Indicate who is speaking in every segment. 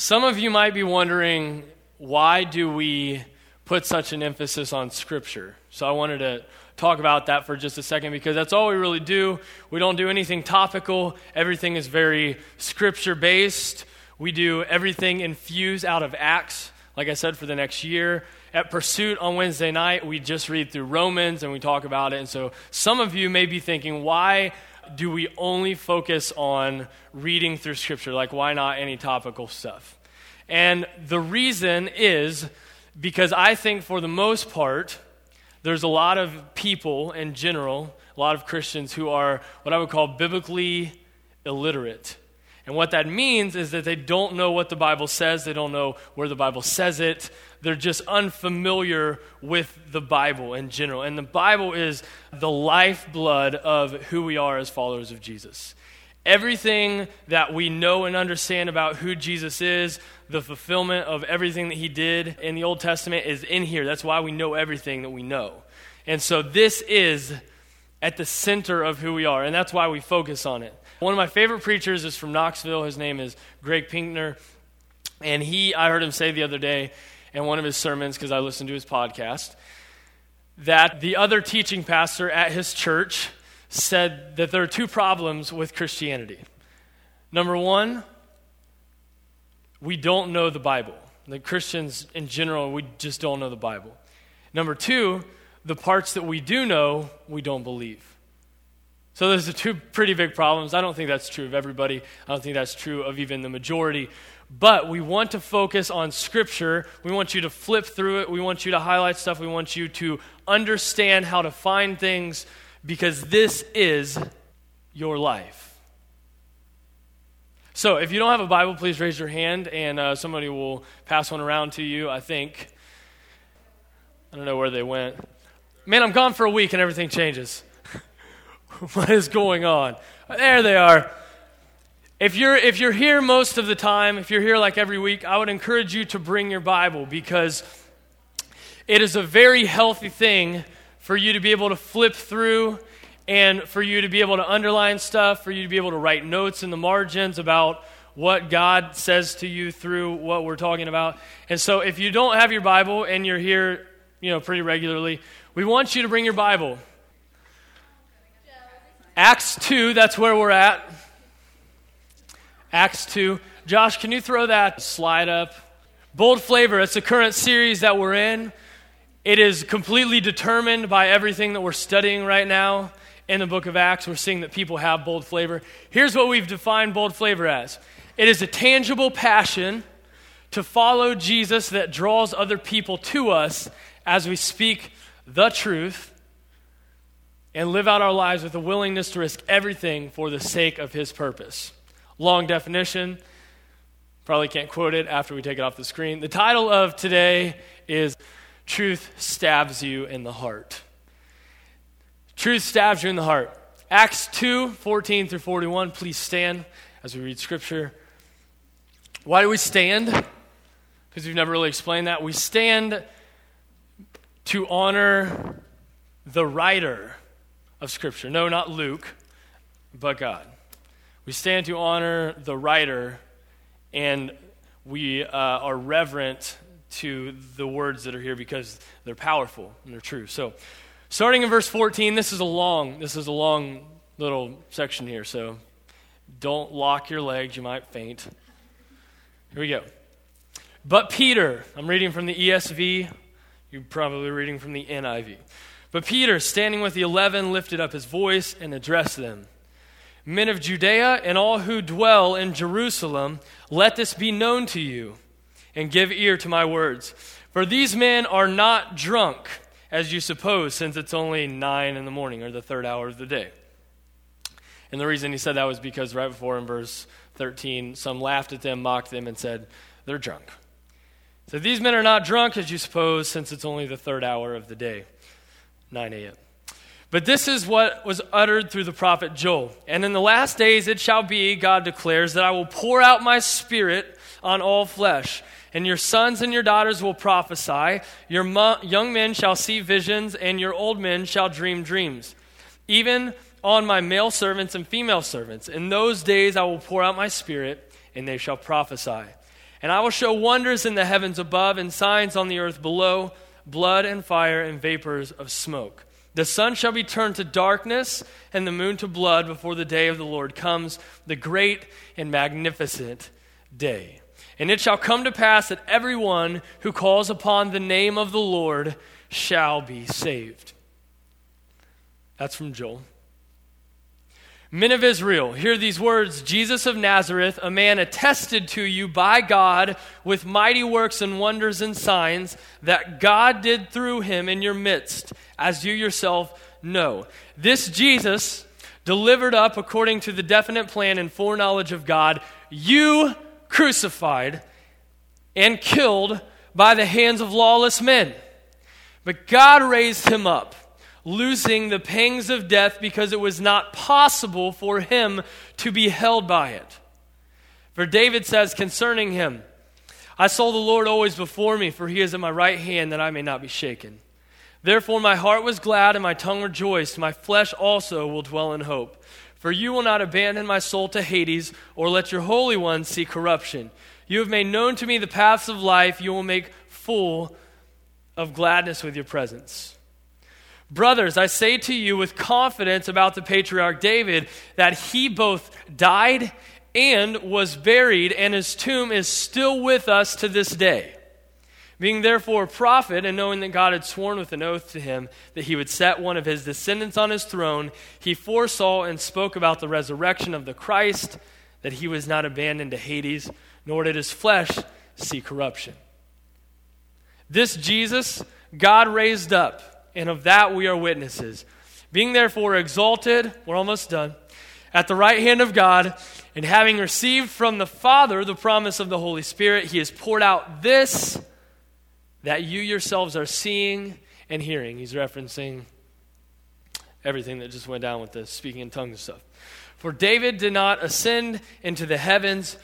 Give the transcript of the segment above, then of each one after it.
Speaker 1: Some of you might be wondering why do we put such an emphasis on Scripture? So I wanted to talk about that for just a second because that's all we really do. We don't do anything topical, everything is very Scripture based. We do everything in FUSE out of Acts, like I said, for the next year. At Pursuit on Wednesday night, we just read through Romans and we talk about it. And so some of you may be thinking, why do we only focus on reading through Scripture? Like, why not any topical stuff? And the reason is because I think, for the most part, there's a lot of people in general, a lot of Christians who are what I would call biblically illiterate. And what that means is that they don't know what the Bible says, they don't know where the Bible says it. They're just unfamiliar with the Bible in general. And the Bible is the lifeblood of who we are as followers of Jesus. Everything that we know and understand about who Jesus is, the fulfillment of everything that he did in the Old Testament is in here. That's why we know everything that we know. And so this is at the center of who we are, and that's why we focus on it. One of my favorite preachers is from Knoxville. His name is Greg Pinkner. And he, I heard him say the other day in one of his sermons, because I listened to his podcast, that the other teaching pastor at his church said that there are two problems with Christianity. Number one, we don't know the Bible. The Christians in general, we just don't know the Bible. Number two, the parts that we do know, we don't believe. So there's the two pretty big problems. I don't think that's true of everybody. I don't think that's true of even the majority. But we want to focus on Scripture. We want you to flip through it. We want you to highlight stuff. We want you to understand how to find things because this is your life. So, if you don't have a Bible, please raise your hand and uh, somebody will pass one around to you. I think. I don't know where they went. Man, I'm gone for a week and everything changes. what is going on? There they are. If you're, if you're here most of the time, if you're here like every week, I would encourage you to bring your Bible because it is a very healthy thing for you to be able to flip through and for you to be able to underline stuff, for you to be able to write notes in the margins about what God says to you through what we're talking about. And so if you don't have your Bible and you're here, you know, pretty regularly, we want you to bring your Bible. Acts 2, that's where we're at. Acts 2. Josh, can you throw that slide up? Bold Flavor, it's the current series that we're in. It is completely determined by everything that we're studying right now in the book of Acts. We're seeing that people have bold flavor. Here's what we've defined bold flavor as it is a tangible passion to follow Jesus that draws other people to us as we speak the truth and live out our lives with a willingness to risk everything for the sake of his purpose. Long definition. Probably can't quote it after we take it off the screen. The title of today is truth stabs you in the heart. Truth stabs you in the heart. Acts 2 14 through 41. Please stand as we read scripture. Why do we stand? Because we've never really explained that. We stand to honor the writer of scripture. No, not Luke, but God. We stand to honor the writer, and we uh, are reverent to the words that are here because they're powerful and they're true. So, starting in verse 14, this is a long, this is a long little section here, so don't lock your legs, you might faint. Here we go. But Peter, I'm reading from the ESV, you're probably reading from the NIV. But Peter, standing with the eleven, lifted up his voice and addressed them Men of Judea and all who dwell in Jerusalem, let this be known to you and give ear to my words. For these men are not drunk, as you suppose, since it's only nine in the morning or the third hour of the day. And the reason he said that was because right before in verse 13, some laughed at them, mocked them, and said, They're drunk. So these men are not drunk, as you suppose, since it's only the third hour of the day, 9 a.m. But this is what was uttered through the prophet Joel. And in the last days it shall be, God declares, that I will pour out my spirit on all flesh and your sons and your daughters will prophesy. Your mo- young men shall see visions, and your old men shall dream dreams. Even on my male servants and female servants. In those days I will pour out my spirit, and they shall prophesy. And I will show wonders in the heavens above and signs on the earth below blood and fire and vapors of smoke. The sun shall be turned to darkness and the moon to blood before the day of the Lord comes, the great and magnificent day. And it shall come to pass that everyone who calls upon the name of the Lord shall be saved. That's from Joel. Men of Israel, hear these words Jesus of Nazareth, a man attested to you by God with mighty works and wonders and signs that God did through him in your midst, as you yourself know. This Jesus, delivered up according to the definite plan and foreknowledge of God, you crucified and killed by the hands of lawless men. But God raised him up losing the pangs of death because it was not possible for him to be held by it. For David says concerning him, I saw the Lord always before me, for he is at my right hand, that I may not be shaken. Therefore my heart was glad and my tongue rejoiced. My flesh also will dwell in hope. For you will not abandon my soul to Hades, or let your Holy One see corruption. You have made known to me the paths of life. You will make full of gladness with your presence. Brothers, I say to you with confidence about the patriarch David that he both died and was buried, and his tomb is still with us to this day. Being therefore a prophet, and knowing that God had sworn with an oath to him that he would set one of his descendants on his throne, he foresaw and spoke about the resurrection of the Christ, that he was not abandoned to Hades, nor did his flesh see corruption. This Jesus, God raised up and of that we are witnesses. Being therefore exalted, we're almost done, at the right hand of God, and having received from the Father the promise of the Holy Spirit, he has poured out this that you yourselves are seeing and hearing. He's referencing everything that just went down with the speaking in tongues and stuff. For David did not ascend into the heavens,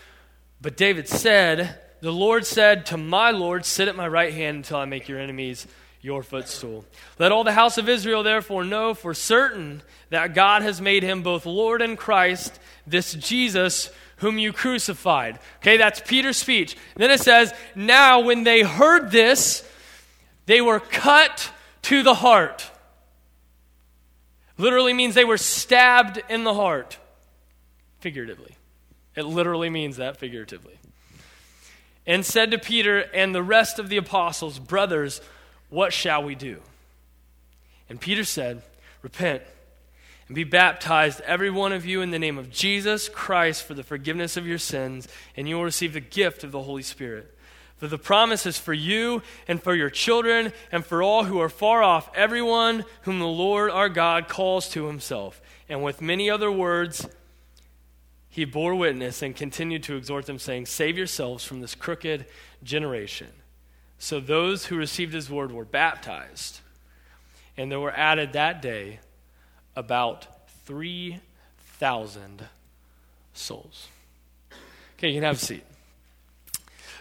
Speaker 1: but David said, The Lord said to my Lord, Sit at my right hand until I make your enemies your footstool. Let all the house of Israel therefore know for certain that God has made him both Lord and Christ, this Jesus whom you crucified. Okay, that's Peter's speech. then it says, Now when they heard this, they were cut to the heart. Literally means they were stabbed in the heart, figuratively. It literally means that figuratively. And said to Peter and the rest of the apostles, Brothers, what shall we do? And Peter said, Repent and be baptized, every one of you, in the name of Jesus Christ for the forgiveness of your sins, and you will receive the gift of the Holy Spirit. For the promise is for you and for your children and for all who are far off, everyone whom the Lord our God calls to himself. And with many other words, he bore witness and continued to exhort them, saying, Save yourselves from this crooked generation. So those who received his word were baptized. And there were added that day about 3,000 souls. Okay, you can have a seat.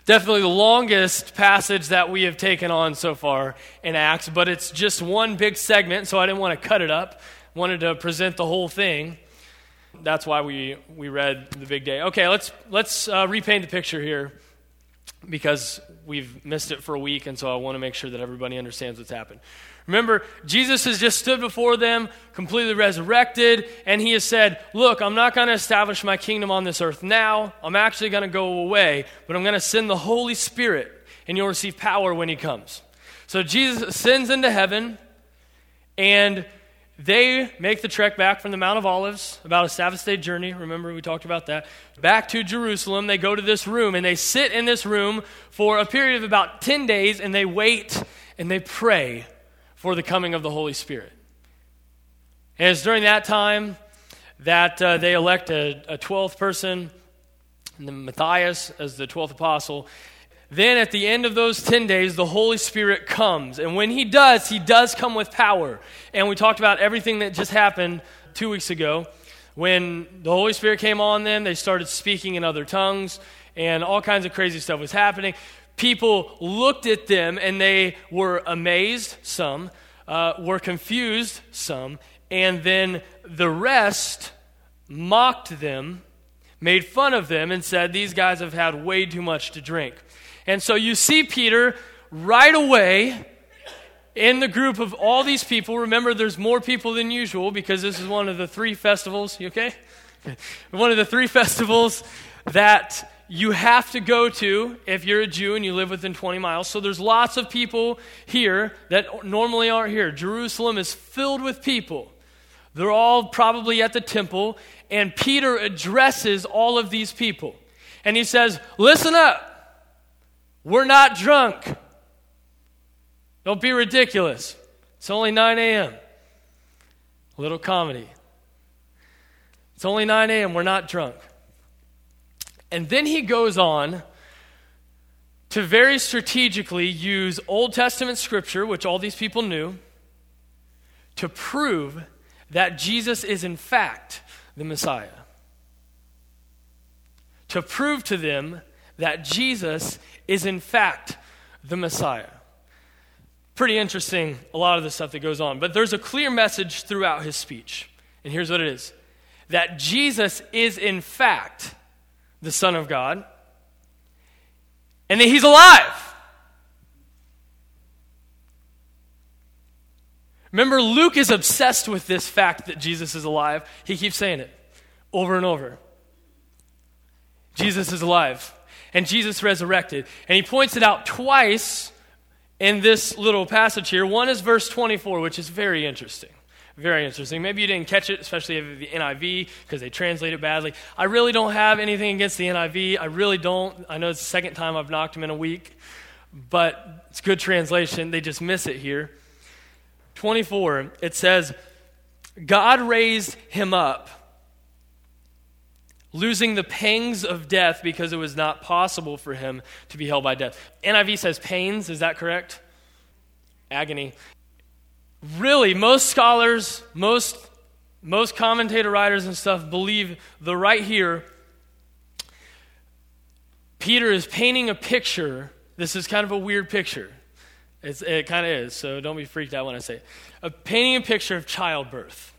Speaker 1: Definitely the longest passage that we have taken on so far in Acts, but it's just one big segment, so I didn't want to cut it up. Wanted to present the whole thing. That's why we, we read the big day. Okay, let's, let's uh, repaint the picture here because we've missed it for a week, and so I want to make sure that everybody understands what's happened. Remember, Jesus has just stood before them, completely resurrected, and he has said, Look, I'm not going to establish my kingdom on this earth now. I'm actually going to go away, but I'm going to send the Holy Spirit, and you'll receive power when he comes. So Jesus ascends into heaven, and they make the trek back from the Mount of Olives, about a Sabbath day journey. Remember, we talked about that. Back to Jerusalem. They go to this room and they sit in this room for a period of about 10 days and they wait and they pray for the coming of the Holy Spirit. And it's during that time that uh, they elect a, a 12th person, Matthias as the 12th apostle, then at the end of those 10 days, the Holy Spirit comes. And when He does, He does come with power. And we talked about everything that just happened two weeks ago. When the Holy Spirit came on them, they started speaking in other tongues, and all kinds of crazy stuff was happening. People looked at them and they were amazed, some, uh, were confused, some, and then the rest mocked them made fun of them and said, These guys have had way too much to drink. And so you see Peter right away in the group of all these people. Remember, there's more people than usual because this is one of the three festivals. You okay? one of the three festivals that you have to go to if you're a Jew and you live within 20 miles. So there's lots of people here that normally aren't here. Jerusalem is filled with people. They're all probably at the temple, and Peter addresses all of these people. And he says, Listen up. We're not drunk. Don't be ridiculous. It's only 9 a.m. A little comedy. It's only 9 a.m. We're not drunk. And then he goes on to very strategically use Old Testament scripture, which all these people knew, to prove that Jesus is in fact the Messiah. To prove to them that Jesus is in fact the Messiah. Pretty interesting, a lot of the stuff that goes on. But there's a clear message throughout his speech. And here's what it is that Jesus is in fact the Son of God and that he's alive. Remember, Luke is obsessed with this fact that Jesus is alive. He keeps saying it over and over. Jesus is alive, and Jesus resurrected. And he points it out twice in this little passage here. One is verse 24, which is very interesting. Very interesting. Maybe you didn't catch it, especially the NIV, because they translate it badly. I really don't have anything against the NIV. I really don't. I know it's the second time I've knocked them in a week, but it's good translation. They just miss it here. 24, it says, God raised him up, losing the pangs of death because it was not possible for him to be held by death. NIV says pains, is that correct? Agony. Really, most scholars, most, most commentator writers and stuff believe the right here, Peter is painting a picture. This is kind of a weird picture. It's, it kind of is, so don't be freaked out when I say it. A painting a picture of childbirth.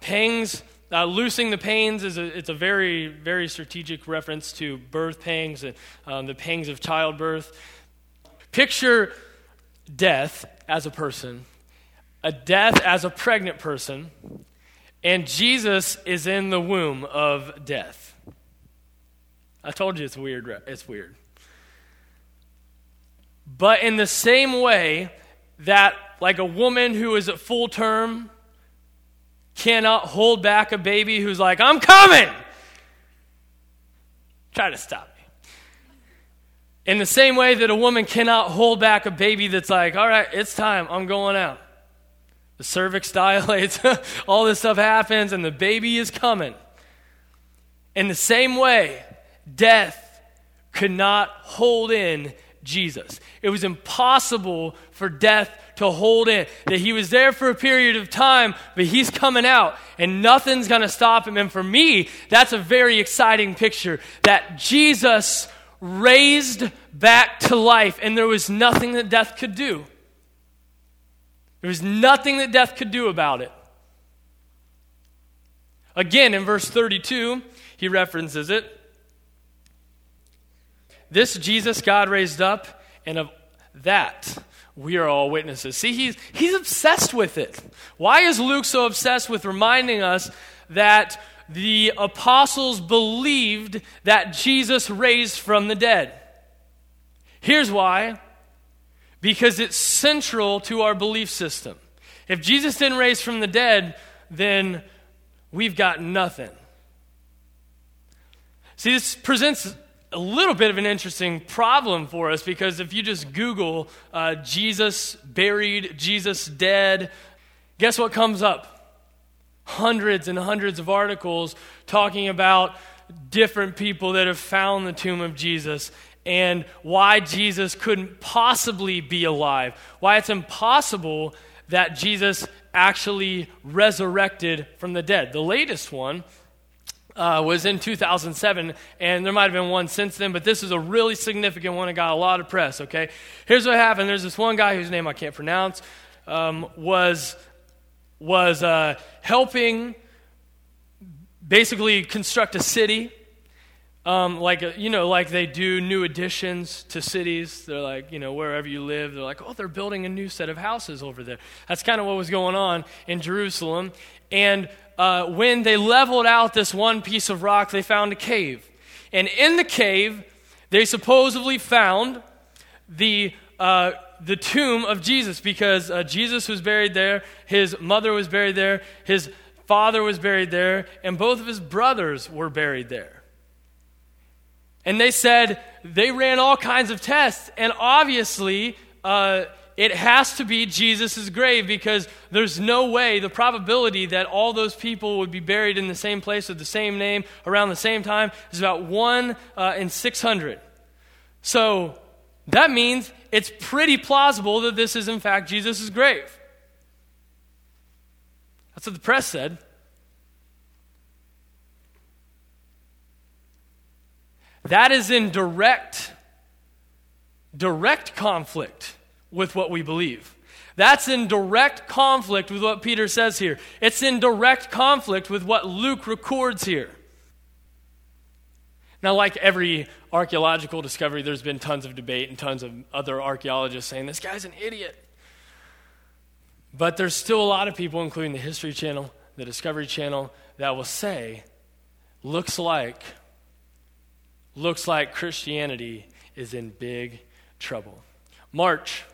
Speaker 1: Pangs, uh, loosing the pains is a, it's a very, very strategic reference to birth pangs and um, the pangs of childbirth. Picture death as a person, a death as a pregnant person, and Jesus is in the womb of death. I told you it's weird. It's weird. But in the same way that, like a woman who is at full term cannot hold back a baby who's like, I'm coming, try to stop me. In the same way that a woman cannot hold back a baby that's like, all right, it's time, I'm going out. The cervix dilates, all this stuff happens, and the baby is coming. In the same way, death could not hold in Jesus. It was impossible for death to hold in. That he was there for a period of time, but he's coming out and nothing's going to stop him. And for me, that's a very exciting picture that Jesus raised back to life and there was nothing that death could do. There was nothing that death could do about it. Again, in verse 32, he references it. This Jesus God raised up, and of that we are all witnesses. See, he's, he's obsessed with it. Why is Luke so obsessed with reminding us that the apostles believed that Jesus raised from the dead? Here's why because it's central to our belief system. If Jesus didn't raise from the dead, then we've got nothing. See, this presents a little bit of an interesting problem for us because if you just Google uh, Jesus buried, Jesus dead, guess what comes up? Hundreds and hundreds of articles talking about different people that have found the tomb of Jesus and why Jesus couldn't possibly be alive, why it's impossible that Jesus actually resurrected from the dead. The latest one uh, was in 2007, and there might have been one since then, but this is a really significant one. It got a lot of press, okay? Here's what happened there's this one guy whose name I can't pronounce, um, was, was uh, helping basically construct a city. Um, like you know, like they do new additions to cities. They're like, you know, wherever you live, they're like, oh, they're building a new set of houses over there. That's kind of what was going on in Jerusalem. And uh, when they leveled out this one piece of rock, they found a cave. And in the cave, they supposedly found the uh, the tomb of Jesus because uh, Jesus was buried there, his mother was buried there, his father was buried there, and both of his brothers were buried there. And they said they ran all kinds of tests, and obviously uh, it has to be Jesus' grave because there's no way, the probability that all those people would be buried in the same place with the same name around the same time is about 1 uh, in 600. So that means it's pretty plausible that this is, in fact, Jesus' grave. That's what the press said. That is in direct, direct conflict with what we believe. That's in direct conflict with what Peter says here. It's in direct conflict with what Luke records here. Now, like every archaeological discovery, there's been tons of debate and tons of other archaeologists saying this guy's an idiot. But there's still a lot of people, including the History Channel, the Discovery Channel, that will say, looks like, looks like Christianity is in big trouble. March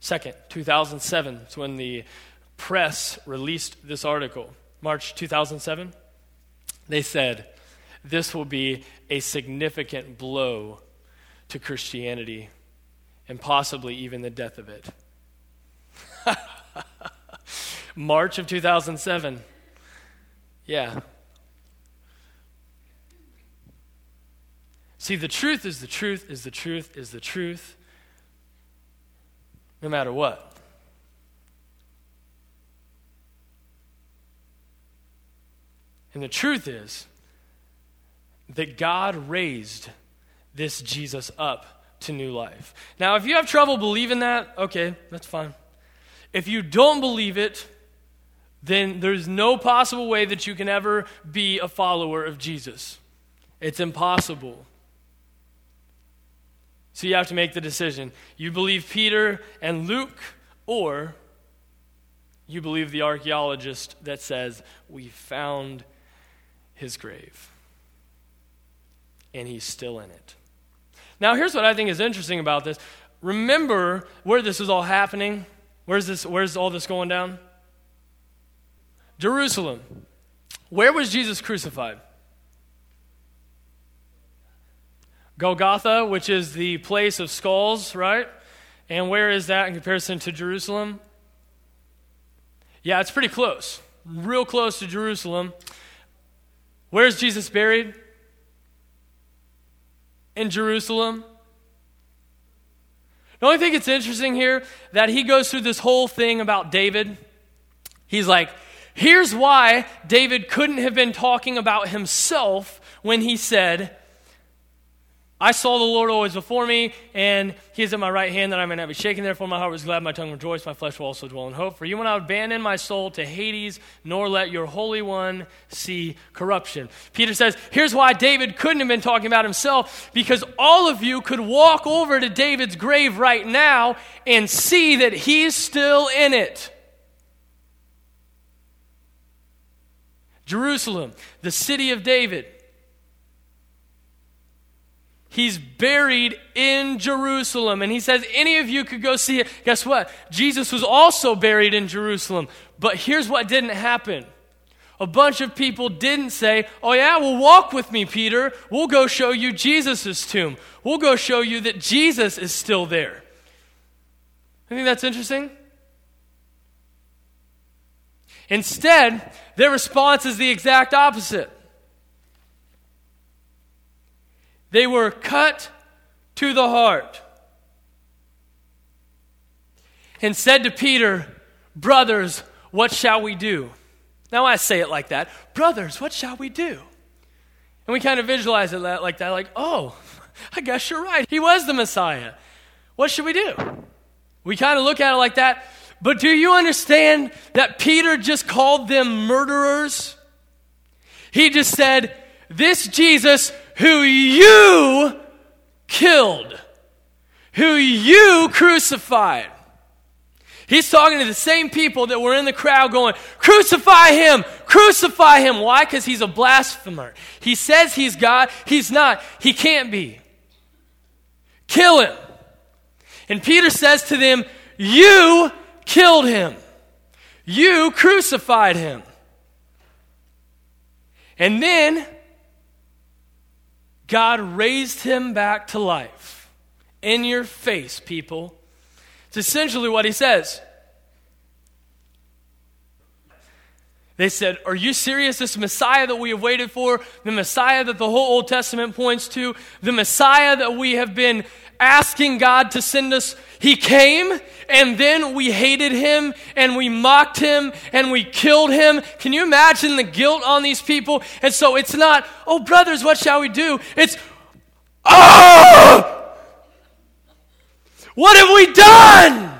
Speaker 1: 2nd, 2007 is when the press released this article. March 2007. They said, this will be a significant blow to Christianity and possibly even the death of it. March of 2007. Yeah. See, the truth is the truth is the truth is the truth, no matter what. And the truth is, that God raised this Jesus up to new life. Now, if you have trouble believing that, okay, that's fine. If you don't believe it, then there's no possible way that you can ever be a follower of Jesus. It's impossible. So you have to make the decision. You believe Peter and Luke, or you believe the archaeologist that says, We found his grave and he's still in it. Now, here's what I think is interesting about this. Remember where this is all happening? Where's, this, where's all this going down? Jerusalem. Where was Jesus crucified? Golgotha, which is the place of skulls, right? And where is that in comparison to Jerusalem? Yeah, it's pretty close. Real close to Jerusalem. Where's Jesus buried? in Jerusalem. Don't you think it's interesting here that he goes through this whole thing about David? He's like, here's why David couldn't have been talking about himself when he said, I saw the Lord always before me, and he is at my right hand that I may not be shaken. Therefore, my heart was glad, my tongue rejoiced, my flesh will also dwell in hope. For you will not abandon my soul to Hades, nor let your Holy One see corruption. Peter says, Here's why David couldn't have been talking about himself, because all of you could walk over to David's grave right now and see that he's still in it. Jerusalem, the city of David. He's buried in Jerusalem. And he says, any of you could go see it. Guess what? Jesus was also buried in Jerusalem. But here's what didn't happen. A bunch of people didn't say, Oh, yeah, well, walk with me, Peter. We'll go show you Jesus' tomb. We'll go show you that Jesus is still there. I think that's interesting. Instead, their response is the exact opposite. They were cut to the heart and said to Peter, Brothers, what shall we do? Now I say it like that Brothers, what shall we do? And we kind of visualize it like that, like, oh, I guess you're right. He was the Messiah. What should we do? We kind of look at it like that. But do you understand that Peter just called them murderers? He just said, This Jesus who you killed, who you crucified. He's talking to the same people that were in the crowd going, Crucify him! Crucify him! Why? Because he's a blasphemer. He says he's God. He's not. He can't be. Kill him. And Peter says to them, You killed him. You crucified him. And then God raised him back to life. In your face, people. It's essentially what he says. They said, Are you serious? This Messiah that we have waited for, the Messiah that the whole Old Testament points to, the Messiah that we have been asking God to send us, he came and then we hated him and we mocked him and we killed him. Can you imagine the guilt on these people? And so it's not, oh, brothers, what shall we do? It's, oh! What have we done?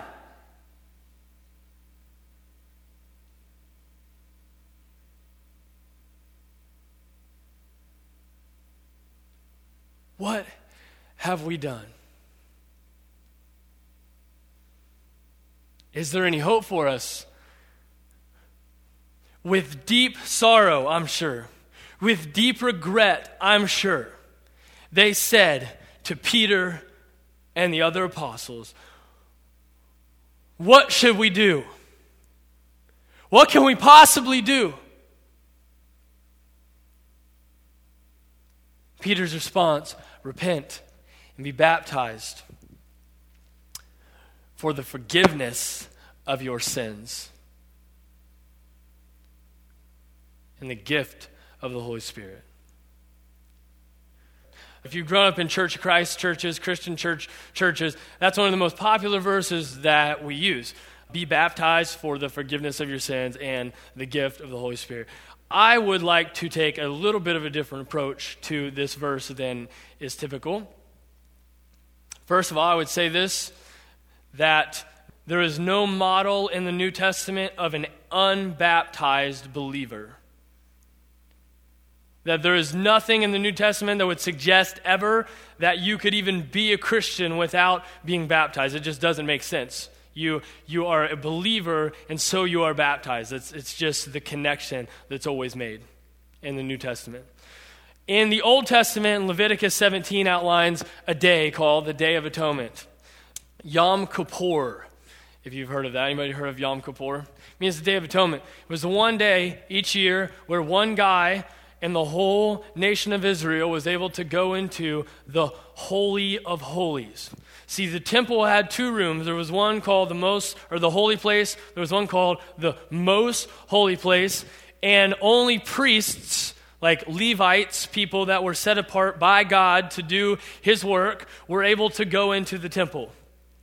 Speaker 1: What have we done? Is there any hope for us? With deep sorrow, I'm sure, with deep regret, I'm sure, they said to Peter and the other apostles, What should we do? What can we possibly do? Peter's response repent and be baptized for the forgiveness of your sins and the gift of the Holy Spirit. If you've grown up in Church of Christ churches, Christian church churches, that's one of the most popular verses that we use. Be baptized for the forgiveness of your sins and the gift of the Holy Spirit. I would like to take a little bit of a different approach to this verse than is typical. First of all, I would say this that there is no model in the New Testament of an unbaptized believer. That there is nothing in the New Testament that would suggest ever that you could even be a Christian without being baptized. It just doesn't make sense. You, you are a believer, and so you are baptized. It's, it's just the connection that's always made in the New Testament. In the Old Testament, Leviticus 17 outlines a day called the Day of Atonement. Yom Kippur, if you've heard of that. Anybody heard of Yom Kippur? It means the Day of Atonement. It was the one day each year where one guy in the whole nation of Israel was able to go into the Holy of Holies. See, the temple had two rooms. There was one called the most, or the holy place. There was one called the most holy place. And only priests, like Levites, people that were set apart by God to do his work, were able to go into the temple.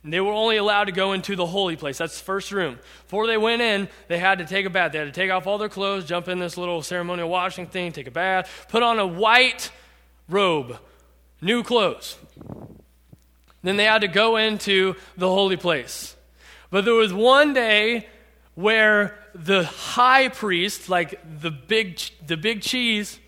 Speaker 1: They were only allowed to go into the holy place. That's the first room. Before they went in, they had to take a bath. They had to take off all their clothes, jump in this little ceremonial washing thing, take a bath, put on a white robe, new clothes. Then they had to go into the holy place. But there was one day where the high priest, like the big, the big cheese,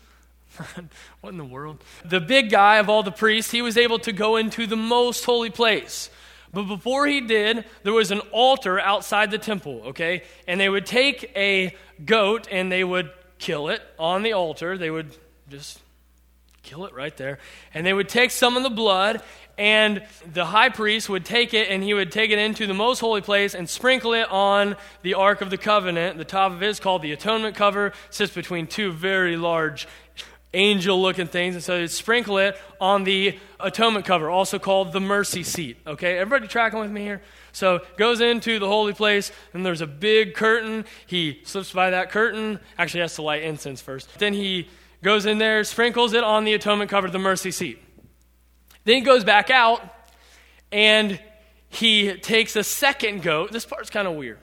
Speaker 1: what in the world? The big guy of all the priests, he was able to go into the most holy place. But before he did, there was an altar outside the temple, okay? And they would take a goat and they would kill it on the altar. They would just kill it right there. And they would take some of the blood, and the high priest would take it and he would take it into the most holy place and sprinkle it on the Ark of the Covenant. The top of it is called the atonement cover, sits between two very large angel looking things. And so they sprinkle it on the atonement cover, also called the mercy seat. Okay, everybody tracking with me here? So goes into the holy place, and there's a big curtain. He slips by that curtain. Actually, has to light incense first. Then he goes in there, sprinkles it on the atonement cover, the mercy seat. Then he goes back out, and he takes a second goat. This part's kind of weird.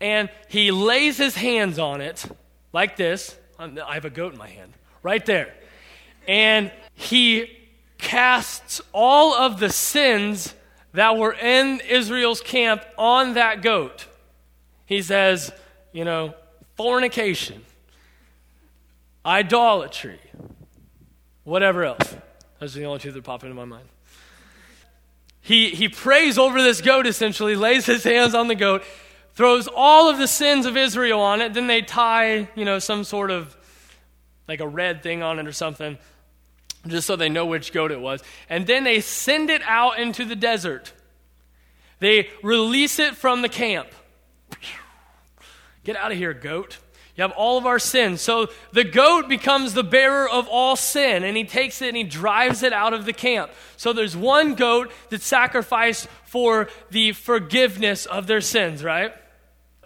Speaker 1: And he lays his hands on it like this. I have a goat in my hand right there. And he casts all of the sins that were in Israel's camp on that goat. He says, you know, fornication, idolatry, whatever else. Those are the only two that pop into my mind. He, he prays over this goat essentially, lays his hands on the goat, throws all of the sins of Israel on it. Then they tie, you know, some sort of like a red thing on it or something, just so they know which goat it was. And then they send it out into the desert. They release it from the camp. Get out of here, goat. You have all of our sins. So the goat becomes the bearer of all sin, and he takes it and he drives it out of the camp. So there's one goat that's sacrificed for the forgiveness of their sins, right?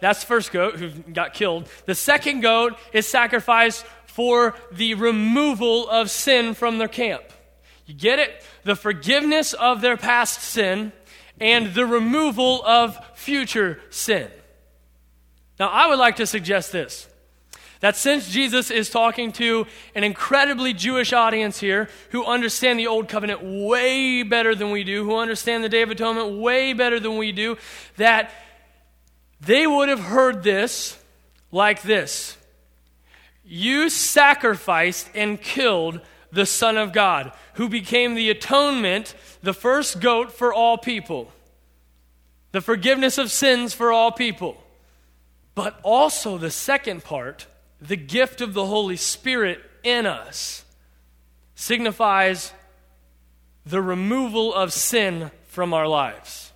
Speaker 1: That's the first goat who got killed. The second goat is sacrificed for the removal of sin from their camp. You get it? The forgiveness of their past sin and the removal of future sin. Now, I would like to suggest this that since Jesus is talking to an incredibly Jewish audience here who understand the Old Covenant way better than we do, who understand the Day of Atonement way better than we do, that they would have heard this like this You sacrificed and killed the Son of God, who became the atonement, the first goat for all people, the forgiveness of sins for all people. But also the second part the gift of the Holy Spirit in us signifies the removal of sin from our lives.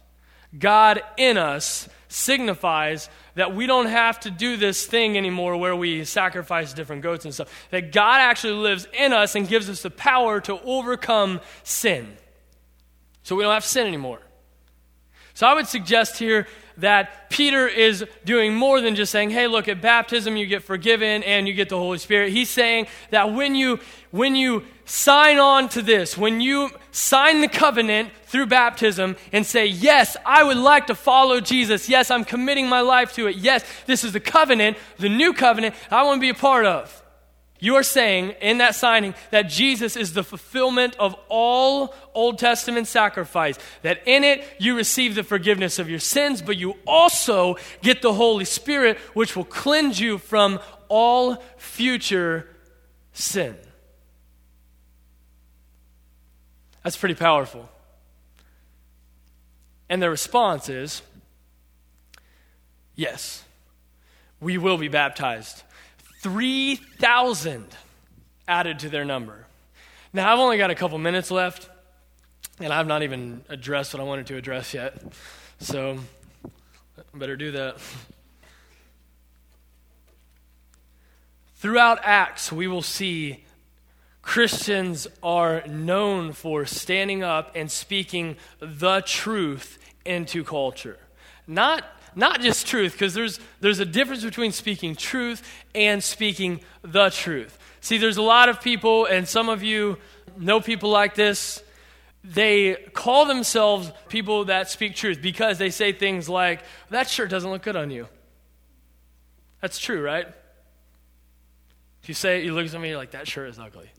Speaker 1: God in us signifies that we don't have to do this thing anymore where we sacrifice different goats and stuff. That God actually lives in us and gives us the power to overcome sin. So we don't have sin anymore. So I would suggest here that Peter is doing more than just saying, hey, look, at baptism you get forgiven and you get the Holy Spirit. He's saying that when you, when you sign on to this, when you sign the covenant through baptism and say, yes, I would like to follow Jesus. Yes, I'm committing my life to it. Yes, this is the covenant, the new covenant I want to be a part of. You are saying in that signing that Jesus is the fulfillment of all Old Testament sacrifice, that in it you receive the forgiveness of your sins, but you also get the Holy Spirit, which will cleanse you from all future sin. That's pretty powerful. And the response is yes, we will be baptized 3,000 added to their number. Now, I've only got a couple minutes left, and I've not even addressed what I wanted to address yet. So, I better do that. Throughout Acts, we will see Christians are known for standing up and speaking the truth into culture. Not not just truth, because there's, there's a difference between speaking truth and speaking the truth. See, there's a lot of people, and some of you know people like this. They call themselves people that speak truth because they say things like, That shirt doesn't look good on you. That's true, right? If you say it, you look at somebody, you're like, That shirt is ugly.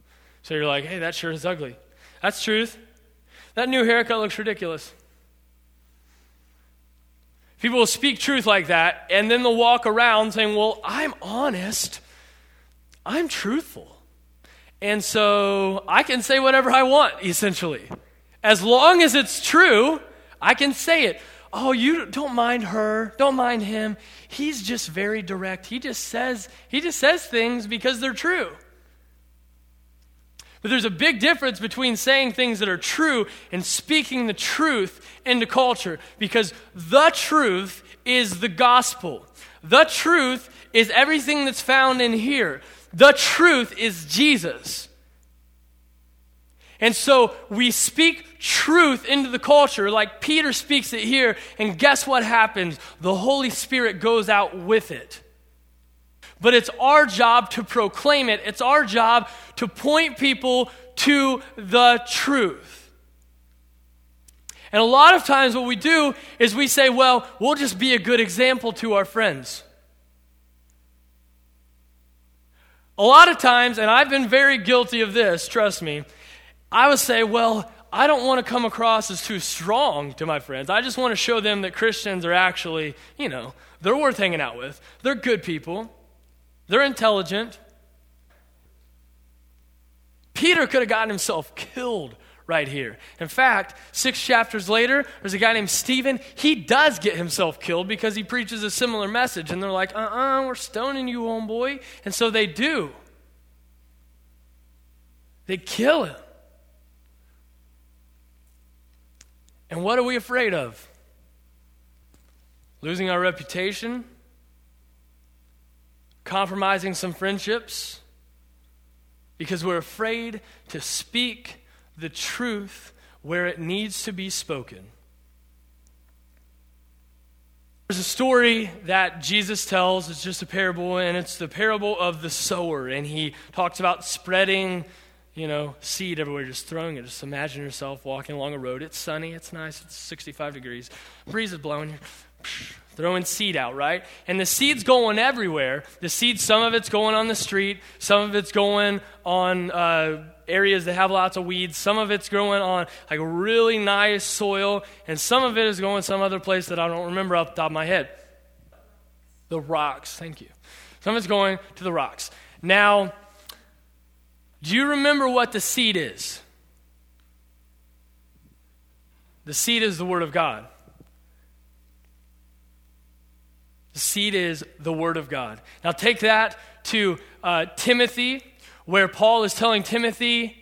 Speaker 1: So you're like, Hey, that shirt is ugly. That's truth. That new haircut looks ridiculous. People will speak truth like that, and then they'll walk around saying, Well, I'm honest. I'm truthful. And so I can say whatever I want, essentially. As long as it's true, I can say it. Oh, you don't mind her, don't mind him. He's just very direct. He just says he just says things because they're true. But there's a big difference between saying things that are true and speaking the truth into culture because the truth is the gospel. The truth is everything that's found in here. The truth is Jesus. And so we speak truth into the culture like Peter speaks it here, and guess what happens? The Holy Spirit goes out with it. But it's our job to proclaim it, it's our job to point people to the truth. And a lot of times, what we do is we say, well, we'll just be a good example to our friends. A lot of times, and I've been very guilty of this, trust me, I would say, well, I don't want to come across as too strong to my friends. I just want to show them that Christians are actually, you know, they're worth hanging out with. They're good people. They're intelligent. Peter could have gotten himself killed right here. In fact, six chapters later, there's a guy named Stephen. He does get himself killed because he preaches a similar message. And they're like, uh uh-uh, uh, we are stoning you, homeboy. And so they do. They kill him. And what are we afraid of? Losing our reputation? Compromising some friendships? Because we're afraid to speak the truth where it needs to be spoken. There's a story that Jesus tells. It's just a parable, and it's the parable of the sower. And he talks about spreading, you know, seed everywhere, just throwing it. Just imagine yourself walking along a road. It's sunny, it's nice, it's 65 degrees. Breeze is blowing. Throwing seed out, right? And the seed's going everywhere. The seed, some of it's going on the street, some of it's going on uh, areas that have lots of weeds, some of it's growing on like really nice soil, and some of it is going some other place that I don't remember off the top of my head. The rocks, thank you. Some of it's going to the rocks. Now, do you remember what the seed is? The seed is the Word of God. The seed is the Word of God. Now take that to uh, Timothy, where Paul is telling Timothy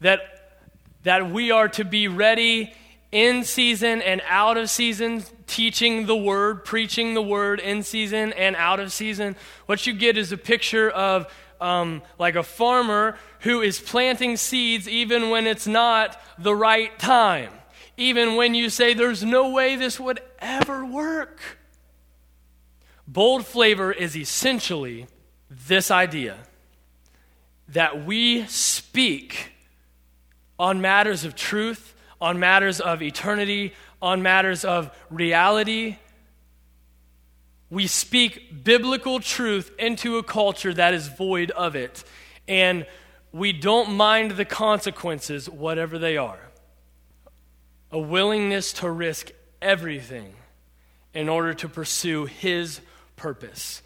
Speaker 1: that, that we are to be ready in season and out of season, teaching the Word, preaching the Word in season and out of season. What you get is a picture of um, like a farmer who is planting seeds even when it's not the right time. Even when you say, there's no way this would ever work. Bold flavor is essentially this idea that we speak on matters of truth, on matters of eternity, on matters of reality. We speak biblical truth into a culture that is void of it. And we don't mind the consequences, whatever they are. A willingness to risk everything in order to pursue His purpose.